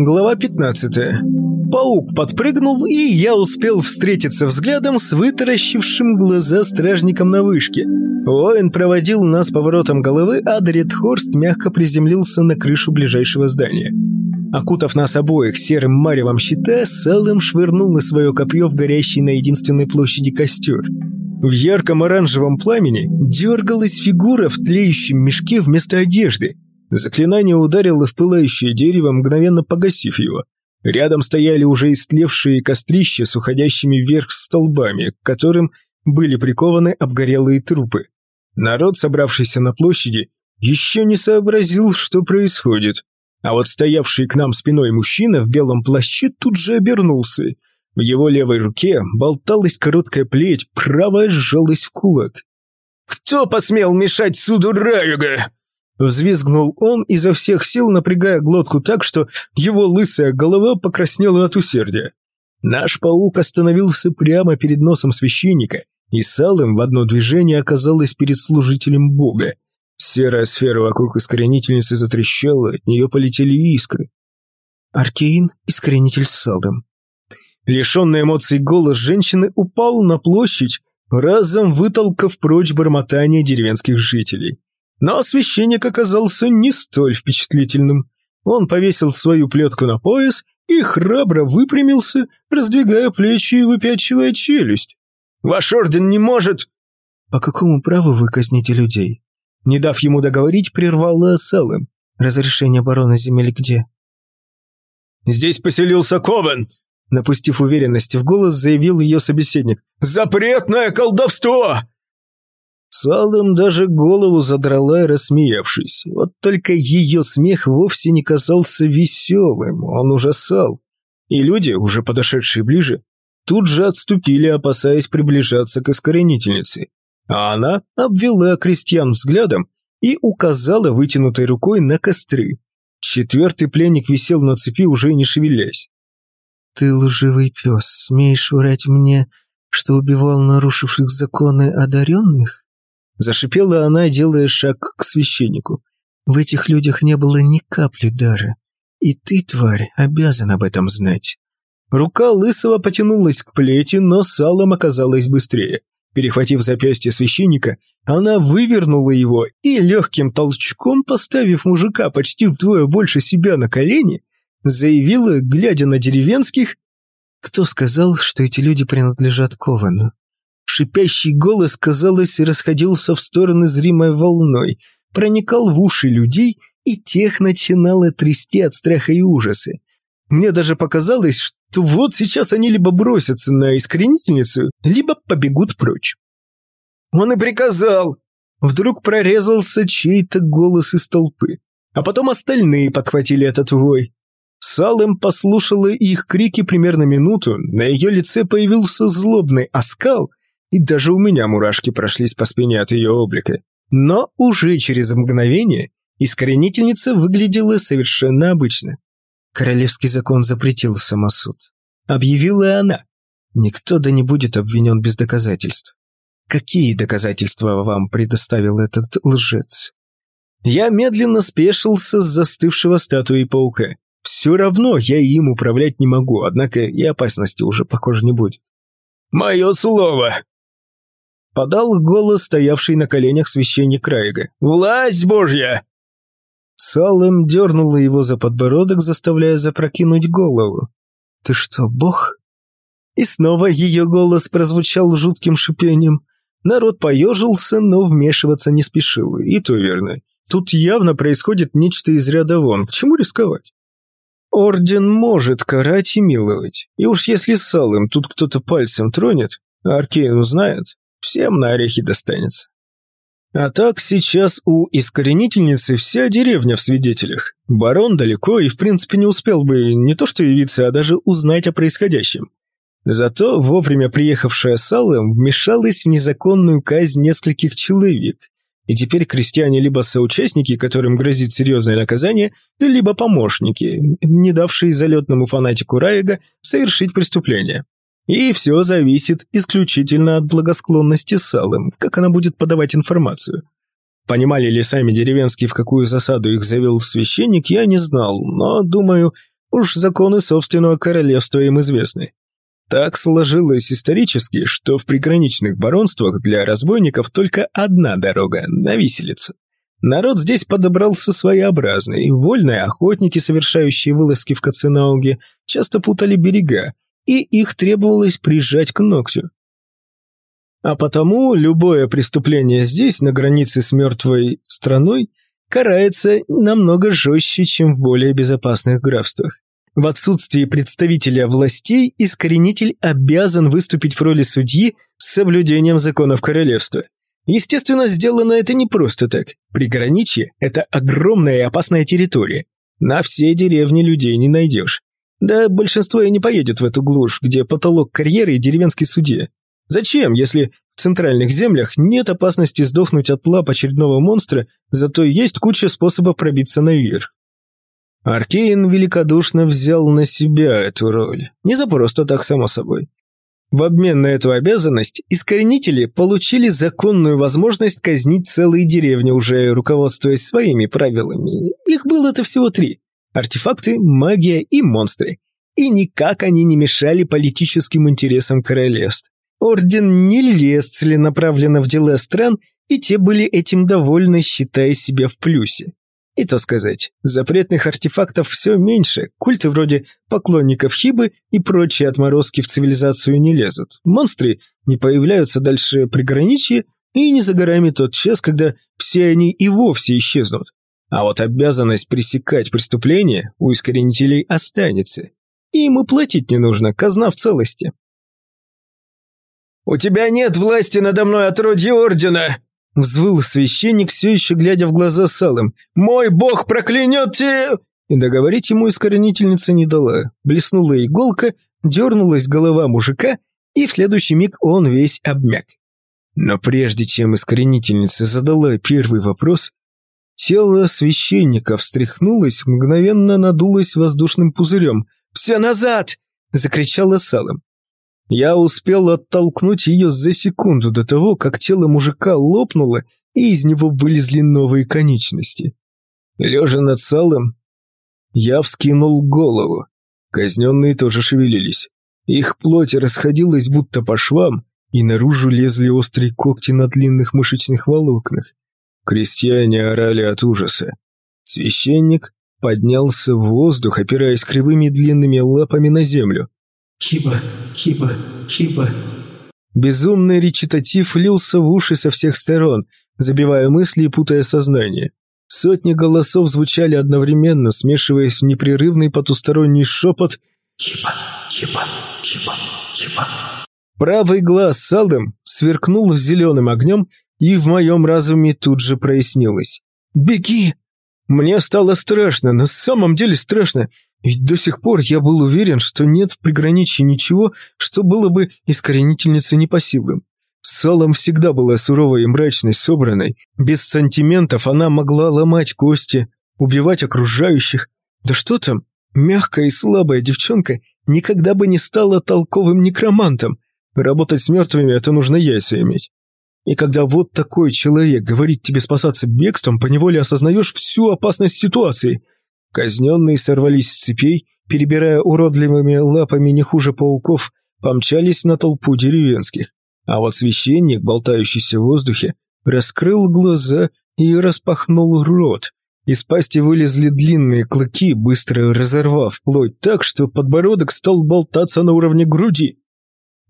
Глава 15. Паук подпрыгнул, и я успел встретиться взглядом с вытаращившим глаза стражником на вышке. Воин проводил нас поворотом головы, а Дредхорст мягко приземлился на крышу ближайшего здания. Окутав нас обоих серым маревом щита, Салым швырнул на свое копье в горящий на единственной площади костер. В ярком оранжевом пламени дергалась фигура в тлеющем мешке вместо одежды – Заклинание ударило в пылающее дерево, мгновенно погасив его. Рядом стояли уже истлевшие кострища с уходящими вверх столбами, к которым были прикованы обгорелые трупы. Народ, собравшийся на площади, еще не сообразил, что происходит. А вот стоявший к нам спиной мужчина в белом плаще тут же обернулся. В его левой руке болталась короткая плеть, правая сжалась в кулак. «Кто посмел мешать суду Раюга?» Взвизгнул он изо всех сил, напрягая глотку так, что его лысая голова покраснела от усердия. Наш паук остановился прямо перед носом священника, и салым в одно движение оказалось перед служителем бога. Серая сфера вокруг искоренительницы затрещала, от нее полетели искры. Аркейн – искоренитель салым. Лишенный эмоций голос женщины упал на площадь, разом вытолкав прочь бормотание деревенских жителей. Но священник оказался не столь впечатлительным. Он повесил свою плетку на пояс и храбро выпрямился, раздвигая плечи и выпячивая челюсть. «Ваш орден не может...» «По какому праву вы казните людей?» Не дав ему договорить, прервала Салем. «Разрешение барона земель где?» «Здесь поселился Ковен!» Напустив уверенности в голос, заявил ее собеседник. «Запретное колдовство!» Салым даже голову задрала, рассмеявшись. Вот только ее смех вовсе не казался веселым, он ужасал. И люди, уже подошедшие ближе, тут же отступили, опасаясь приближаться к искоренительнице. А она обвела крестьян взглядом и указала вытянутой рукой на костры. Четвертый пленник висел на цепи, уже не шевелясь. «Ты лживый пес, смеешь врать мне, что убивал нарушивших законы одаренных?» Зашипела она, делая шаг к священнику. В этих людях не было ни капли дара. И ты, тварь, обязан об этом знать. Рука Лысого потянулась к плети, но салом оказалась быстрее. Перехватив запястье священника, она вывернула его и легким толчком, поставив мужика почти вдвое больше себя на колени, заявила, глядя на деревенских, «Кто сказал, что эти люди принадлежат Ковану? Шипящий голос, казалось, расходился в стороны зримой волной, проникал в уши людей, и тех начинало трясти от страха и ужаса. Мне даже показалось, что вот сейчас они либо бросятся на искоренительницу, либо побегут прочь. «Он и приказал!» Вдруг прорезался чей-то голос из толпы. А потом остальные подхватили этот вой. Салем послушала их крики примерно минуту, на ее лице появился злобный оскал, и даже у меня мурашки прошлись по спине от ее облика. Но уже через мгновение искоренительница выглядела совершенно обычно. Королевский закон запретил самосуд. Объявила она. Никто да не будет обвинен без доказательств. Какие доказательства вам предоставил этот лжец? Я медленно спешился с застывшего статуи паука. Все равно я им управлять не могу, однако и опасности уже, похоже, не будет. «Мое слово!» Подал голос стоявший на коленях священник Райга. «Власть Божья!» Салем дернула его за подбородок, заставляя запрокинуть голову. «Ты что, бог?» И снова ее голос прозвучал жутким шипением. Народ поежился, но вмешиваться не спешил. И то верно. Тут явно происходит нечто из ряда вон. К чему рисковать? Орден может карать и миловать. И уж если Салым тут кто-то пальцем тронет, а Аркейн узнает, всем на орехи достанется. А так сейчас у искоренительницы вся деревня в свидетелях. Барон далеко и в принципе не успел бы не то что явиться, а даже узнать о происходящем. Зато вовремя приехавшая Салем вмешалась в незаконную казнь нескольких человек, и теперь крестьяне либо соучастники, которым грозит серьезное наказание, либо помощники, не давшие залетному фанатику Раега совершить преступление. И все зависит исключительно от благосклонности Салым, как она будет подавать информацию. Понимали ли сами деревенские, в какую засаду их завел священник, я не знал, но, думаю, Уж законы собственного королевства им известны. Так сложилось исторически, что в приграничных баронствах для разбойников только одна дорога – на виселицу. Народ здесь подобрался своеобразный. Вольные охотники, совершающие вылазки в Каценауге, часто путали берега, и их требовалось прижать к ногтю. А потому любое преступление здесь, на границе с мертвой страной, карается намного жестче, чем в более безопасных графствах. В отсутствии представителя властей искоренитель обязан выступить в роли судьи с соблюдением законов королевства. Естественно, сделано это не просто так. Приграничье – это огромная и опасная территория. На все деревни людей не найдешь. Да большинство и не поедет в эту глушь, где потолок карьеры и деревенский судья. Зачем, если в центральных землях нет опасности сдохнуть от лап очередного монстра, зато есть куча способов пробиться наверх? Аркейн великодушно взял на себя эту роль. Не за просто так, само собой. В обмен на эту обязанность искоренители получили законную возможность казнить целые деревни, уже руководствуясь своими правилами. Их было-то всего три. Артефакты, магия и монстры. И никак они не мешали политическим интересам королевств. Орден не лез целенаправленно в дела стран, и те были этим довольны, считая себя в плюсе. И то сказать, запретных артефактов все меньше, культы вроде поклонников Хибы и прочие отморозки в цивилизацию не лезут. Монстры не появляются дальше приграничья, и не за горами тот час, когда все они и вовсе исчезнут. А вот обязанность пресекать преступления у искоренителей останется. И им и платить не нужно, казна в целости. «У тебя нет власти надо мной, отродье Ордена!» Взвыл священник, все еще глядя в глаза Салым. «Мой бог проклянет тебя!» И договорить ему искоренительница не дала. Блеснула иголка, дернулась голова мужика, и в следующий миг он весь обмяк. Но прежде чем искоренительница задала первый вопрос, тело священника встряхнулось, мгновенно надулось воздушным пузырем. «Все назад!» – закричала Салым. Я успел оттолкнуть ее за секунду до того, как тело мужика лопнуло, и из него вылезли новые конечности. Лежа над салом, я вскинул голову. Казненные тоже шевелились. Их плоть расходилась будто по швам, и наружу лезли острые когти на длинных мышечных волокнах. Крестьяне орали от ужаса. Священник поднялся в воздух, опираясь кривыми длинными лапами на землю. Хиба, хиба, хиба. Безумный речитатив лился в уши со всех сторон, забивая мысли и путая сознание. Сотни голосов звучали одновременно, смешиваясь в непрерывный потусторонний шепот «Хиба, хиба, хиба, хиба». Правый глаз Салдем сверкнул зеленым огнем, и в моем разуме тут же прояснилось. «Беги!» Мне стало страшно, на самом деле страшно. Ведь до сих пор я был уверен, что нет в приграничье ничего, что было бы искоренительницей не. Салом всегда была суровой и мрачной, собранной. Без сантиментов она могла ломать кости, убивать окружающих. Да что там, мягкая и слабая девчонка никогда бы не стала толковым некромантом. Работать с мертвыми – это нужно яйца иметь. И когда вот такой человек говорит тебе спасаться бегством, поневоле осознаешь всю опасность ситуации – Казненные сорвались с цепей, перебирая уродливыми лапами не хуже пауков, помчались на толпу деревенских. А вот священник, болтающийся в воздухе, раскрыл глаза и распахнул рот. Из пасти вылезли длинные клыки, быстро разорвав плоть так, что подбородок стал болтаться на уровне груди.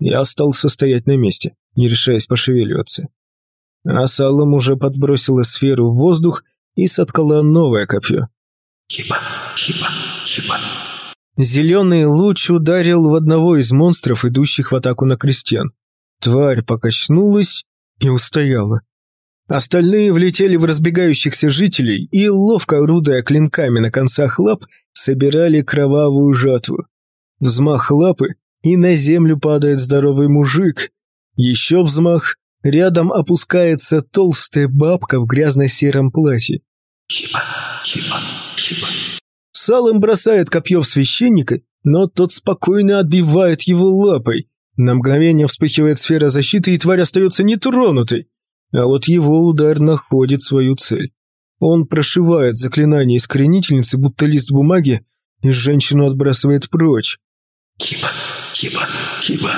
Я остался стоять на месте, не решаясь пошевеливаться. А Салом уже подбросила сферу в воздух и соткала новое копье. Хиба, хиба, хиба. Зеленый луч ударил в одного из монстров, идущих в атаку на крестьян. Тварь покачнулась и устояла. Остальные влетели в разбегающихся жителей и, ловко орудуя клинками на концах лап, собирали кровавую жатву. Взмах лапы, и на землю падает здоровый мужик. Еще взмах, рядом опускается толстая бабка в грязно-сером платье. Хиба, хиба, Салым бросает копье в священника, но тот спокойно отбивает его лапой. На мгновение вспыхивает сфера защиты, и тварь остается нетронутой. А вот его удар находит свою цель. Он прошивает заклинание искоренительницы, будто лист бумаги, и женщину отбрасывает прочь. Киба, киба, киба.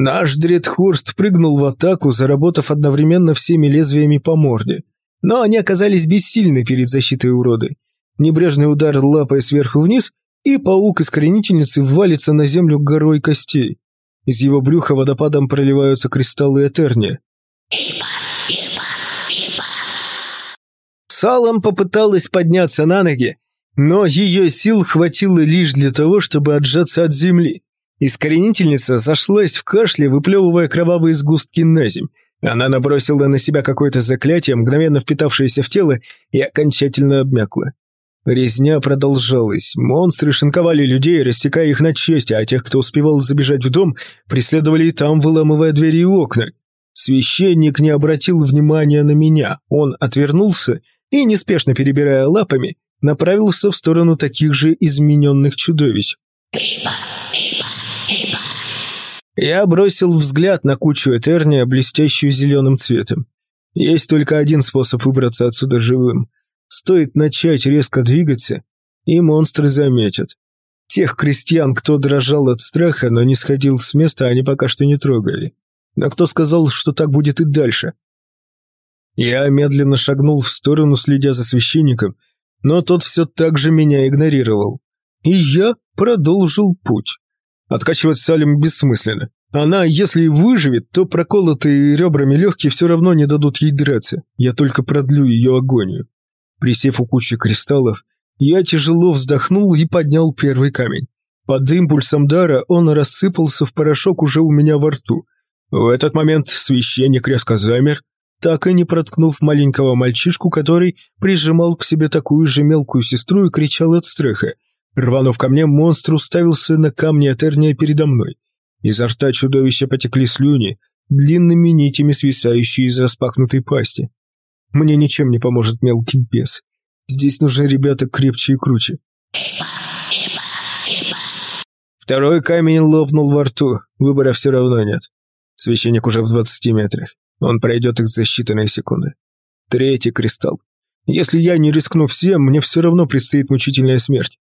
Наш Дредхорст прыгнул в атаку, заработав одновременно всеми лезвиями по морде. Но они оказались бессильны перед защитой уроды. Небрежный удар лапой сверху вниз, и паук-искоренительницы валится на землю горой костей. Из его брюха водопадом проливаются кристаллы Этерния. Салом попыталась подняться на ноги, но ее сил хватило лишь для того, чтобы отжаться от земли. Искоренительница зашлась в кашле, выплевывая кровавые сгустки на земь. Она набросила на себя какое-то заклятие, мгновенно впитавшееся в тело, и окончательно обмякла. Резня продолжалась. Монстры шинковали людей, рассекая их на части, а тех, кто успевал забежать в дом, преследовали и там, выламывая двери и окна. Священник не обратил внимания на меня. Он отвернулся и, неспешно перебирая лапами, направился в сторону таких же измененных чудовищ. Я бросил взгляд на кучу Этерния, блестящую зеленым цветом. Есть только один способ выбраться отсюда живым. Стоит начать резко двигаться, и монстры заметят. Тех крестьян, кто дрожал от страха, но не сходил с места, они пока что не трогали. Но кто сказал, что так будет и дальше? Я медленно шагнул в сторону, следя за священником, но тот все так же меня игнорировал. И я продолжил путь. Откачивать Салим бессмысленно. Она, если и выживет, то проколотые ребрами легкие все равно не дадут ей драться. Я только продлю ее агонию. Присев у кучи кристаллов, я тяжело вздохнул и поднял первый камень. Под импульсом дара он рассыпался в порошок уже у меня во рту. В этот момент священник резко замер, так и не проткнув маленького мальчишку, который прижимал к себе такую же мелкую сестру и кричал от страха. Рванув ко мне, монстр уставился на камни Атерния передо мной. Изо рта чудовища потекли слюни, длинными нитями свисающие из распахнутой пасти. Мне ничем не поможет мелкий бес. Здесь нужны ребята крепче и круче. Второй камень лопнул во рту, выбора все равно нет. Священник уже в двадцати метрах. Он пройдет их за считанные секунды. Третий кристалл. Если я не рискну всем, мне все равно предстоит мучительная смерть.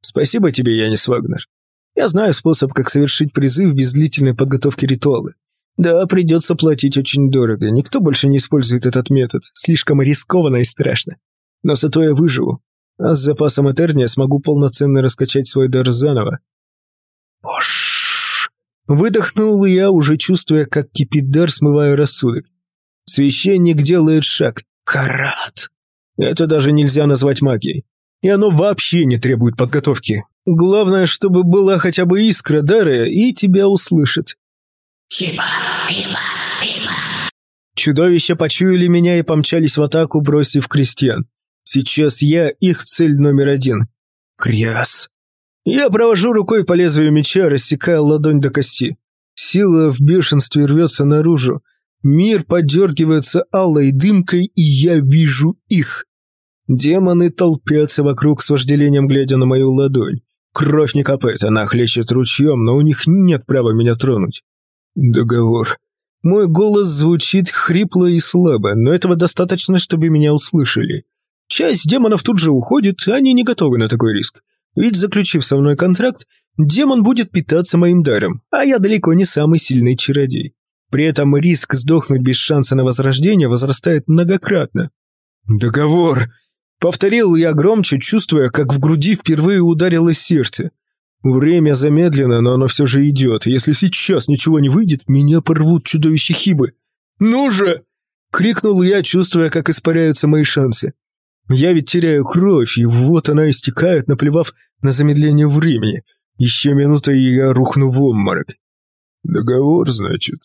Спасибо тебе, Янис Вагнер. Я знаю способ, как совершить призыв без длительной подготовки ритуала. Да, придется платить очень дорого. Никто больше не использует этот метод. Слишком рискованно и страшно. Но зато я выживу. А с запасом Этерния смогу полноценно раскачать свой дар заново. Ош! Выдохнул я, уже чувствуя, как кипит дар, смывая рассудок. Священник делает шаг. Карат! Это даже нельзя назвать магией. И оно вообще не требует подготовки. Главное, чтобы была хотя бы искра дара, и тебя услышат. Хиба, хиба, хиба. Чудовища почуяли меня и помчались в атаку, бросив крестьян. Сейчас я их цель номер один. Кряс. Я провожу рукой по лезвию меча, рассекая ладонь до кости. Сила в бешенстве рвется наружу. Мир подергивается алой дымкой, и я вижу их. Демоны толпятся вокруг с вожделением, глядя на мою ладонь. Кровь не капает, она хлещет ручьем, но у них нет права меня тронуть. Договор. Мой голос звучит хрипло и слабо, но этого достаточно, чтобы меня услышали. Часть демонов тут же уходит, они не готовы на такой риск. Ведь, заключив со мной контракт, демон будет питаться моим даром, а я далеко не самый сильный чародей. При этом риск сдохнуть без шанса на возрождение возрастает многократно. «Договор!» Повторил я громче, чувствуя, как в груди впервые ударилось сердце. Время замедлено, но оно все же идет. Если сейчас ничего не выйдет, меня порвут чудовища Хибы. «Ну же!» — крикнул я, чувствуя, как испаряются мои шансы. Я ведь теряю кровь, и вот она истекает, наплевав на замедление времени. Еще минута, и я рухну в обморок. «Договор, значит?»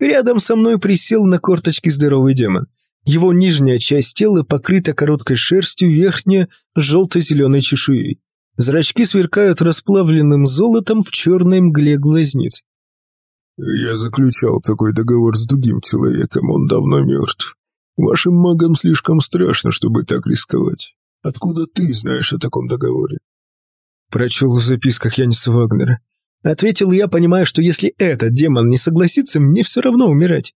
Рядом со мной присел на корточки здоровый демон. Его нижняя часть тела покрыта короткой шерстью, верхняя – желто-зеленой чешуей. Зрачки сверкают расплавленным золотом в черной мгле глазниц. «Я заключал такой договор с другим человеком, он давно мертв. Вашим магам слишком страшно, чтобы так рисковать. Откуда ты знаешь о таком договоре?» Прочел в записках Яниса Вагнера. Ответил я, понимая, что если этот демон не согласится, мне все равно умирать.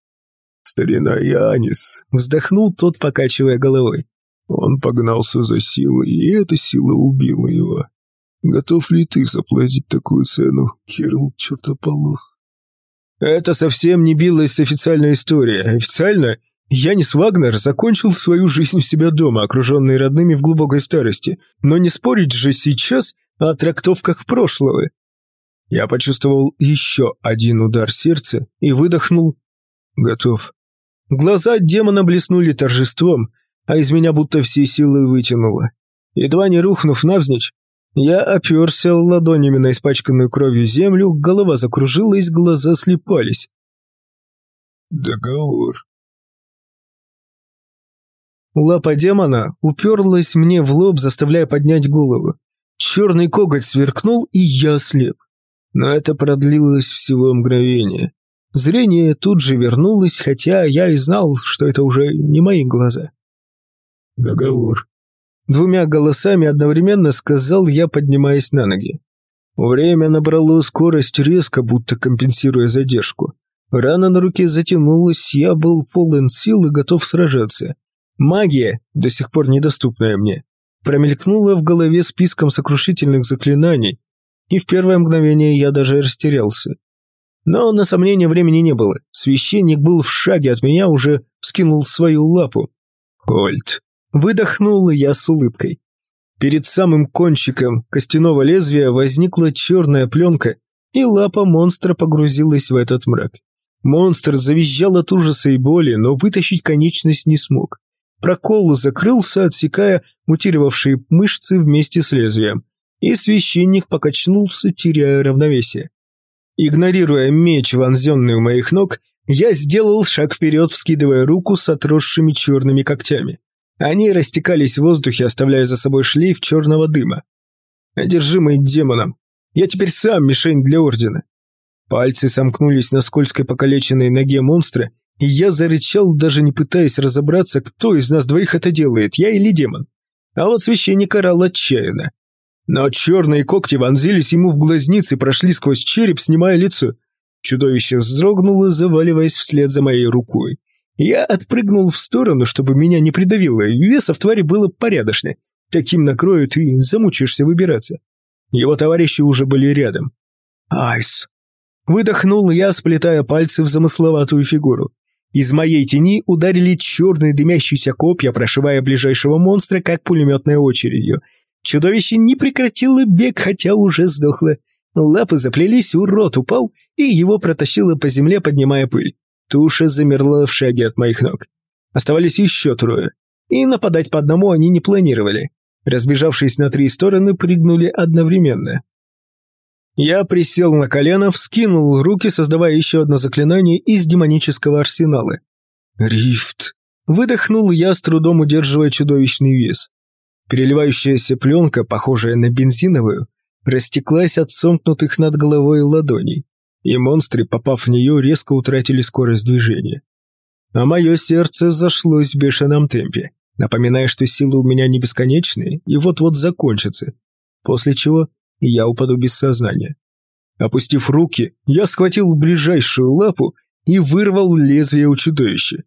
«Старина Янис», — вздохнул тот, покачивая головой. Он погнался за силой, и эта сила убила его. Готов ли ты заплатить такую цену, Кирилл Чертополох? Это совсем не билась официальная история. Официально Янис Вагнер закончил свою жизнь у себя дома, окруженный родными в глубокой старости. Но не спорить же сейчас о трактовках прошлого. Я почувствовал еще один удар сердца и выдохнул. Готов. Глаза демона блеснули торжеством, а из меня будто все силы вытянуло. Едва не рухнув навзничь, я оперся ладонями на испачканную кровью землю, голова закружилась, глаза слепались. Договор. Лапа демона уперлась мне в лоб, заставляя поднять голову. Черный коготь сверкнул, и я слеп. Но это продлилось всего мгновение. Зрение тут же вернулось, хотя я и знал, что это уже не мои глаза. Договор. Двумя голосами одновременно сказал я, поднимаясь на ноги. Время набрало скорость резко, будто компенсируя задержку. Рана на руке затянулась, я был полон сил и готов сражаться. Магия, до сих пор недоступная мне, промелькнула в голове списком сокрушительных заклинаний, и в первое мгновение я даже растерялся. Но на сомнение времени не было. Священник был в шаге от меня, уже вскинул свою лапу. «Кольт, Выдохнул я с улыбкой. Перед самым кончиком костяного лезвия возникла черная пленка, и лапа монстра погрузилась в этот мрак. Монстр завизжал от ужаса и боли, но вытащить конечность не смог. Прокол закрылся, отсекая мутировавшие мышцы вместе с лезвием, и священник покачнулся, теряя равновесие. Игнорируя меч, вонзенный у моих ног, я сделал шаг вперед, вскидывая руку с отросшими черными когтями. Они растекались в воздухе, оставляя за собой шлейф черного дыма. Одержимый демоном, я теперь сам мишень для Ордена. Пальцы сомкнулись на скользкой покалеченной ноге монстра, и я зарычал, даже не пытаясь разобраться, кто из нас двоих это делает, я или демон. А вот священник орал отчаянно. Но черные когти вонзились ему в глазницы, прошли сквозь череп, снимая лицо. Чудовище вздрогнуло, заваливаясь вслед за моей рукой. Я отпрыгнул в сторону, чтобы меня не придавило, и веса в твари было порядочно. Таким накроют и замучишься выбираться. Его товарищи уже были рядом. «Айс!» Выдохнул я, сплетая пальцы в замысловатую фигуру. Из моей тени ударили черные дымящиеся копья, прошивая ближайшего монстра, как пулеметной очередью. Чудовище не прекратило бег, хотя уже сдохло. Лапы заплелись, урод упал, и его протащило по земле, поднимая пыль. Туша замерла в шаге от моих ног. Оставались еще трое. И нападать по одному они не планировали. Разбежавшись на три стороны, прыгнули одновременно. Я присел на колено, вскинул руки, создавая еще одно заклинание из демонического арсенала. «Рифт!» Выдохнул я, с трудом удерживая чудовищный вес. Переливающаяся пленка, похожая на бензиновую, растеклась от сомкнутых над головой ладоней и монстры, попав в нее, резко утратили скорость движения. А мое сердце зашлось в бешеном темпе, напоминая, что силы у меня не бесконечные и вот-вот закончатся, после чего я упаду без сознания. Опустив руки, я схватил ближайшую лапу и вырвал лезвие у чудовища.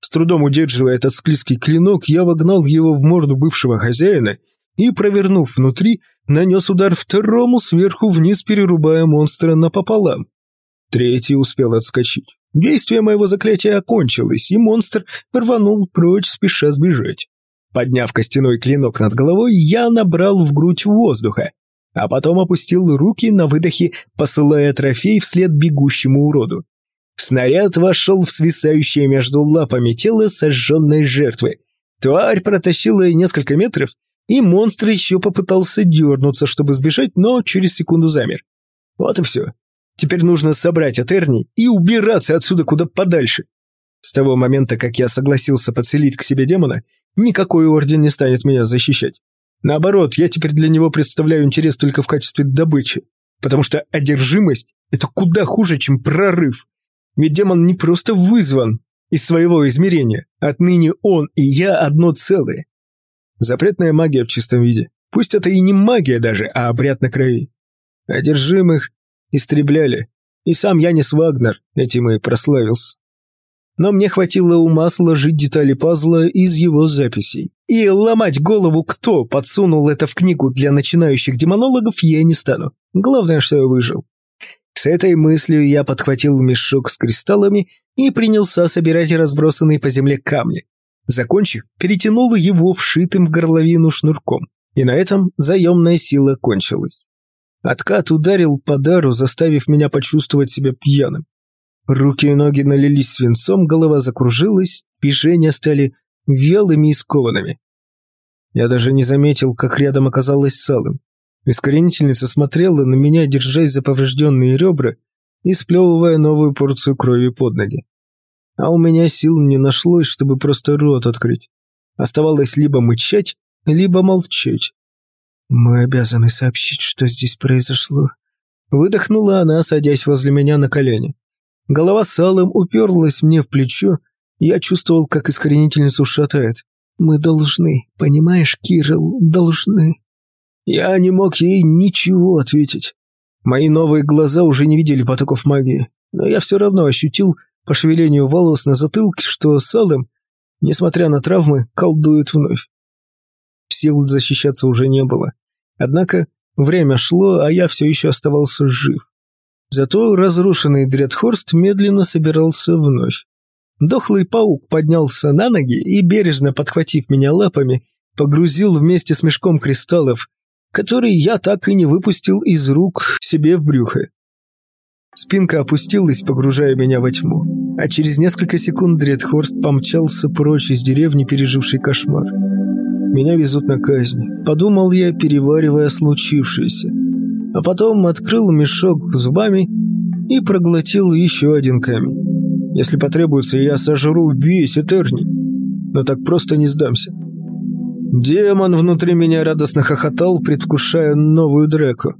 С трудом удерживая этот склизкий клинок, я вогнал его в морду бывшего хозяина и, провернув внутри, нанес удар второму сверху вниз, перерубая монстра напополам. Третий успел отскочить. Действие моего заклятия окончилось, и монстр рванул прочь, спеша сбежать. Подняв костяной клинок над головой, я набрал в грудь воздуха, а потом опустил руки на выдохе, посылая трофей вслед бегущему уроду. Снаряд вошел в свисающее между лапами тело сожженной жертвы. Тварь протащила несколько метров, и монстр еще попытался дернуться, чтобы сбежать, но через секунду замер. Вот и все. Теперь нужно собрать Атерни и убираться отсюда куда подальше. С того момента, как я согласился подселить к себе демона, никакой орден не станет меня защищать. Наоборот, я теперь для него представляю интерес только в качестве добычи, потому что одержимость – это куда хуже, чем прорыв. Ведь демон не просто вызван из своего измерения, отныне он и я одно целое. Запретная магия в чистом виде. Пусть это и не магия даже, а обряд на крови. Одержимых истребляли. И сам Янис Вагнер этим и прославился. но мне хватило ума сложить детали пазла из его записей. И ломать голову, кто подсунул это в книгу для начинающих демонологов, я не стану. Главное, что я выжил. С этой мыслью я подхватил мешок с кристаллами и принялся собирать разбросанные по земле камни. Закончив, перетянул его вшитым в горловину шнурком. И на этом заемная сила кончилась. Откат ударил по дару, заставив меня почувствовать себя пьяным. Руки и ноги налились свинцом, голова закружилась, движения стали вялыми и скованными. Я даже не заметил, как рядом оказалась Салым. Искоренительница смотрела на меня, держась за поврежденные ребра и сплевывая новую порцию крови под ноги. А у меня сил не нашлось, чтобы просто рот открыть. Оставалось либо мычать, либо молчать. «Мы обязаны сообщить, что здесь произошло», — выдохнула она, садясь возле меня на колени. Голова салом уперлась мне в плечо, я чувствовал, как искоренительницу шатает. «Мы должны, понимаешь, Кирилл, должны». Я не мог ей ничего ответить. Мои новые глаза уже не видели потоков магии, но я все равно ощутил по шевелению волос на затылке, что Салем, несмотря на травмы, колдует вновь. Сил защищаться уже не было. Однако время шло, а я все еще оставался жив. Зато разрушенный Дредхорст медленно собирался вновь. Дохлый паук поднялся на ноги и, бережно подхватив меня лапами, погрузил вместе с мешком кристаллов, который я так и не выпустил из рук себе в брюхо. Спинка опустилась, погружая меня во тьму, а через несколько секунд Дредхорст помчался прочь из деревни, переживший кошмар. Меня везут на казнь, подумал я, переваривая случившееся. А потом открыл мешок зубами и проглотил еще один камень. Если потребуется, я сожру весь Этерни, но так просто не сдамся. Демон внутри меня радостно хохотал, предвкушая новую дреку.